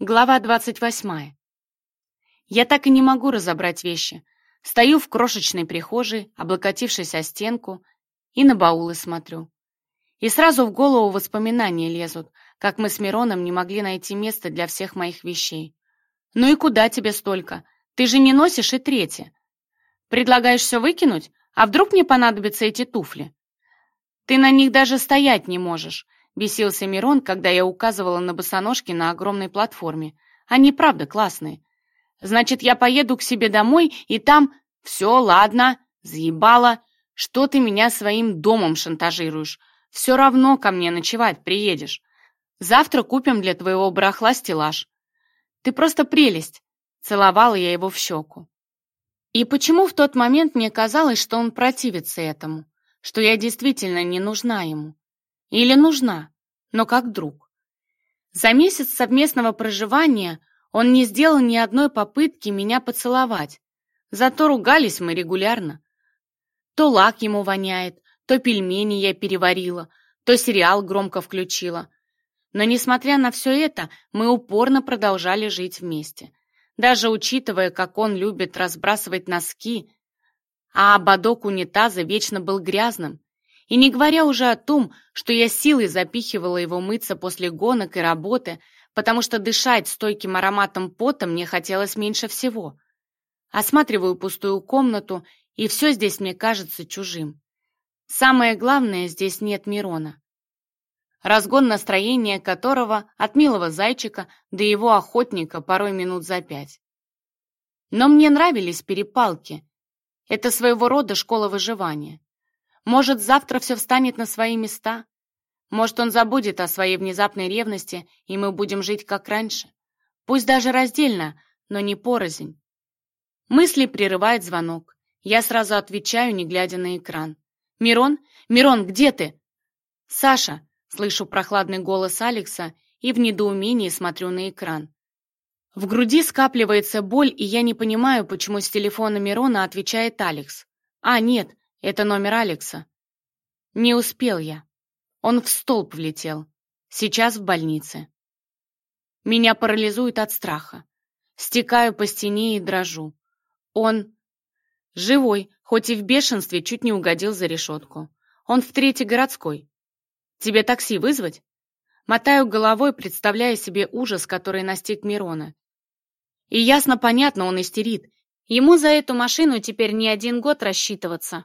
Глава 28. Я так и не могу разобрать вещи. Стою в крошечной прихожей, облокотившись о стенку, и на баулы смотрю. И сразу в голову воспоминания лезут, как мы с Мироном не могли найти место для всех моих вещей. «Ну и куда тебе столько? Ты же не носишь и трети. Предлагаешь все выкинуть? А вдруг мне понадобятся эти туфли? Ты на них даже стоять не можешь. Бесился Мирон, когда я указывала на босоножки на огромной платформе. Они правда классные. Значит, я поеду к себе домой, и там... Все, ладно, заебала. Что ты меня своим домом шантажируешь? Все равно ко мне ночевать приедешь. Завтра купим для твоего барахла стеллаж. Ты просто прелесть. Целовала я его в щеку. И почему в тот момент мне казалось, что он противится этому, Или нужна, но как друг. За месяц совместного проживания он не сделал ни одной попытки меня поцеловать. Зато ругались мы регулярно. То лак ему воняет, то пельмени я переварила, то сериал громко включила. Но, несмотря на все это, мы упорно продолжали жить вместе. Даже учитывая, как он любит разбрасывать носки, а ободок унитаза вечно был грязным, и не говоря уже о том, что я силой запихивала его мыться после гонок и работы, потому что дышать стойким ароматом пота мне хотелось меньше всего. Осматриваю пустую комнату, и все здесь мне кажется чужим. Самое главное, здесь нет Мирона. Разгон настроения которого от милого зайчика до его охотника порой минут за пять. Но мне нравились перепалки. Это своего рода школа выживания. Может, завтра все встанет на свои места? Может, он забудет о своей внезапной ревности, и мы будем жить как раньше? Пусть даже раздельно, но не порознь. Мысли прерывает звонок. Я сразу отвечаю, не глядя на экран. «Мирон? Мирон, где ты?» «Саша!» — слышу прохладный голос Алекса и в недоумении смотрю на экран. В груди скапливается боль, и я не понимаю, почему с телефона Мирона отвечает Алекс. «А, нет, это номер Алекса. Не успел я. Он в столб влетел. Сейчас в больнице. Меня парализует от страха. Стекаю по стене и дрожу. Он живой, хоть и в бешенстве чуть не угодил за решетку. Он в третьей городской. Тебе такси вызвать? Мотаю головой, представляя себе ужас, который настиг Мирона. И ясно понятно, он истерит. Ему за эту машину теперь не один год рассчитываться.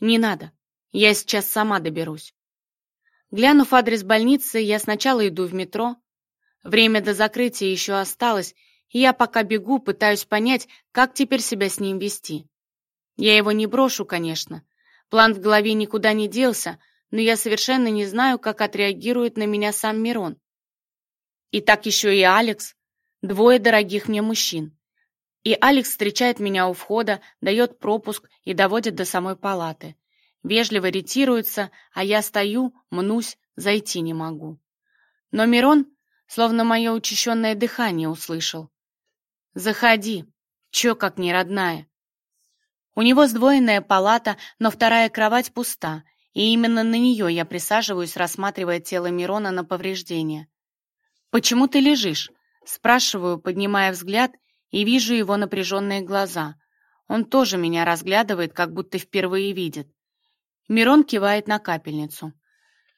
«Не надо. Я сейчас сама доберусь». Глянув адрес больницы, я сначала иду в метро. Время до закрытия еще осталось, и я пока бегу, пытаюсь понять, как теперь себя с ним вести. Я его не брошу, конечно. План в голове никуда не делся, но я совершенно не знаю, как отреагирует на меня сам Мирон. И так еще и Алекс. Двое дорогих мне мужчин. И Алекс встречает меня у входа, дает пропуск и доводит до самой палаты. Вежливо ретируется, а я стою, мнусь, зайти не могу. Но Мирон словно мое учащенное дыхание услышал. «Заходи, чё как не родная». У него сдвоенная палата, но вторая кровать пуста, и именно на нее я присаживаюсь, рассматривая тело Мирона на повреждения. «Почему ты лежишь?» — спрашиваю, поднимая взгляд — и вижу его напряженные глаза. Он тоже меня разглядывает, как будто впервые видит. Мирон кивает на капельницу.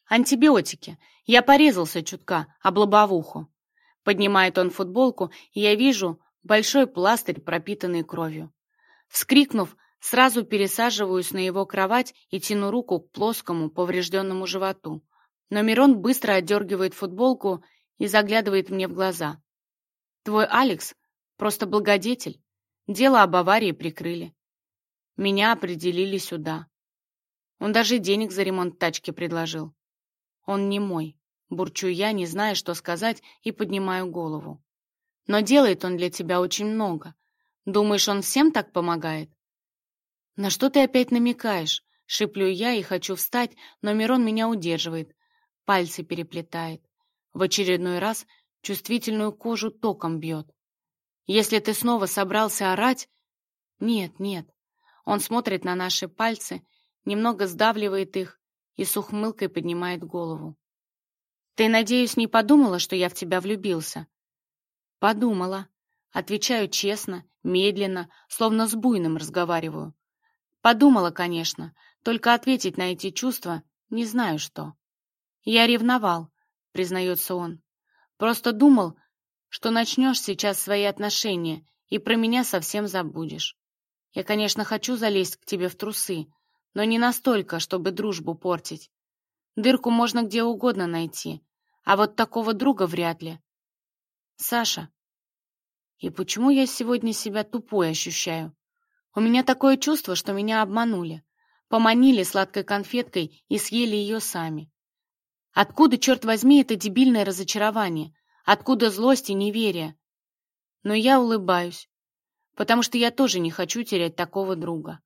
«Антибиотики. Я порезался чутка, об лобовуху». Поднимает он футболку, и я вижу большой пластырь, пропитанный кровью. Вскрикнув, сразу пересаживаюсь на его кровать и тяну руку к плоскому, поврежденному животу. Но Мирон быстро отдергивает футболку и заглядывает мне в глаза. «Твой Алекс Просто благодетель. Дело об аварии прикрыли. Меня определили сюда. Он даже денег за ремонт тачки предложил. Он не мой. Бурчу я, не зная, что сказать, и поднимаю голову. Но делает он для тебя очень много. Думаешь, он всем так помогает? На что ты опять намекаешь? Шиплю я и хочу встать, но Мирон меня удерживает. Пальцы переплетает. В очередной раз чувствительную кожу током бьет. Если ты снова собрался орать... Нет, нет. Он смотрит на наши пальцы, немного сдавливает их и с ухмылкой поднимает голову. Ты, надеюсь, не подумала, что я в тебя влюбился? Подумала. Отвечаю честно, медленно, словно с буйным разговариваю. Подумала, конечно, только ответить на эти чувства не знаю что. Я ревновал, признается он. Просто думал, что начнешь сейчас свои отношения и про меня совсем забудешь. Я, конечно, хочу залезть к тебе в трусы, но не настолько, чтобы дружбу портить. Дырку можно где угодно найти, а вот такого друга вряд ли. Саша. И почему я сегодня себя тупой ощущаю? У меня такое чувство, что меня обманули. Поманили сладкой конфеткой и съели ее сами. Откуда, черт возьми, это дебильное разочарование — Откуда злость и неверие? Но я улыбаюсь, потому что я тоже не хочу терять такого друга.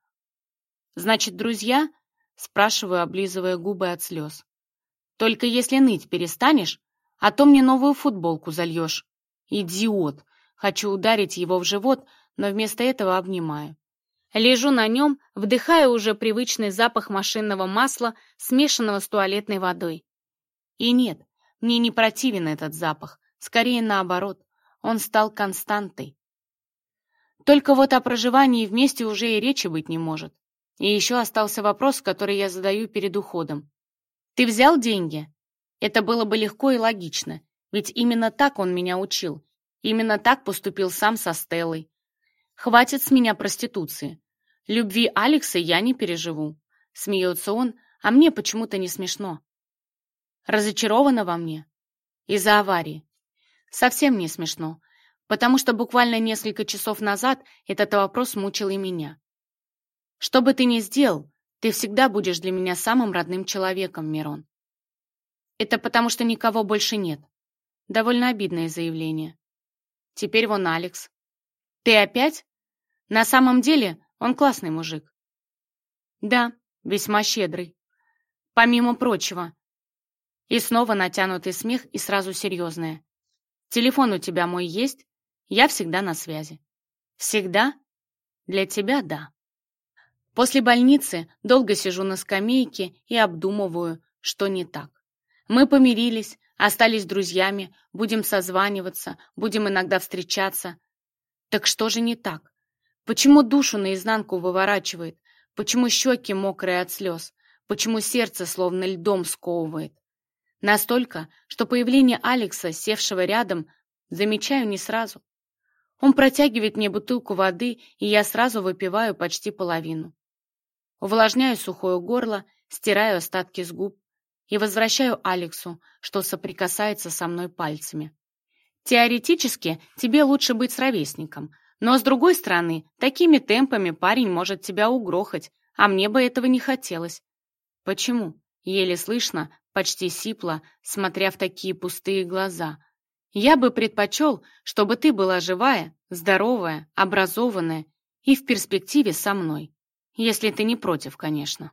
Значит, друзья? Спрашиваю, облизывая губы от слез. Только если ныть перестанешь, а то мне новую футболку зальешь. Идиот! Хочу ударить его в живот, но вместо этого обнимаю. Лежу на нем, вдыхая уже привычный запах машинного масла, смешанного с туалетной водой. И нет, мне не противен этот запах. Скорее наоборот, он стал константой. Только вот о проживании вместе уже и речи быть не может. И еще остался вопрос, который я задаю перед уходом. «Ты взял деньги?» Это было бы легко и логично, ведь именно так он меня учил. Именно так поступил сам со Стеллой. «Хватит с меня проституции. Любви Алекса я не переживу», — смеется он, а мне почему-то не смешно. Разочарована во мне? Из-за аварии. Совсем не смешно, потому что буквально несколько часов назад этот вопрос мучил и меня. Что бы ты ни сделал, ты всегда будешь для меня самым родным человеком, Мирон. Это потому что никого больше нет. Довольно обидное заявление. Теперь вон Алекс. Ты опять? На самом деле он классный мужик. Да, весьма щедрый. Помимо прочего. И снова натянутый смех и сразу серьезное. Телефон у тебя мой есть? Я всегда на связи». «Всегда?» «Для тебя — да». После больницы долго сижу на скамейке и обдумываю, что не так. Мы помирились, остались друзьями, будем созваниваться, будем иногда встречаться. Так что же не так? Почему душу наизнанку выворачивает? Почему щеки мокрые от слез? Почему сердце словно льдом сковывает? настолько, что появление Алекса, севшего рядом, замечаю не сразу. Он протягивает мне бутылку воды, и я сразу выпиваю почти половину. Увлажняю сухое горло, стираю остатки с губ и возвращаю Алексу, что соприкасается со мной пальцами. Теоретически тебе лучше быть с ровесником, но, с другой стороны, такими темпами парень может тебя угрохать, а мне бы этого не хотелось. Почему? Еле слышно, почти сипло, смотря в такие пустые глаза. «Я бы предпочел, чтобы ты была живая, здоровая, образованная и в перспективе со мной. Если ты не против, конечно».